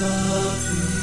love you.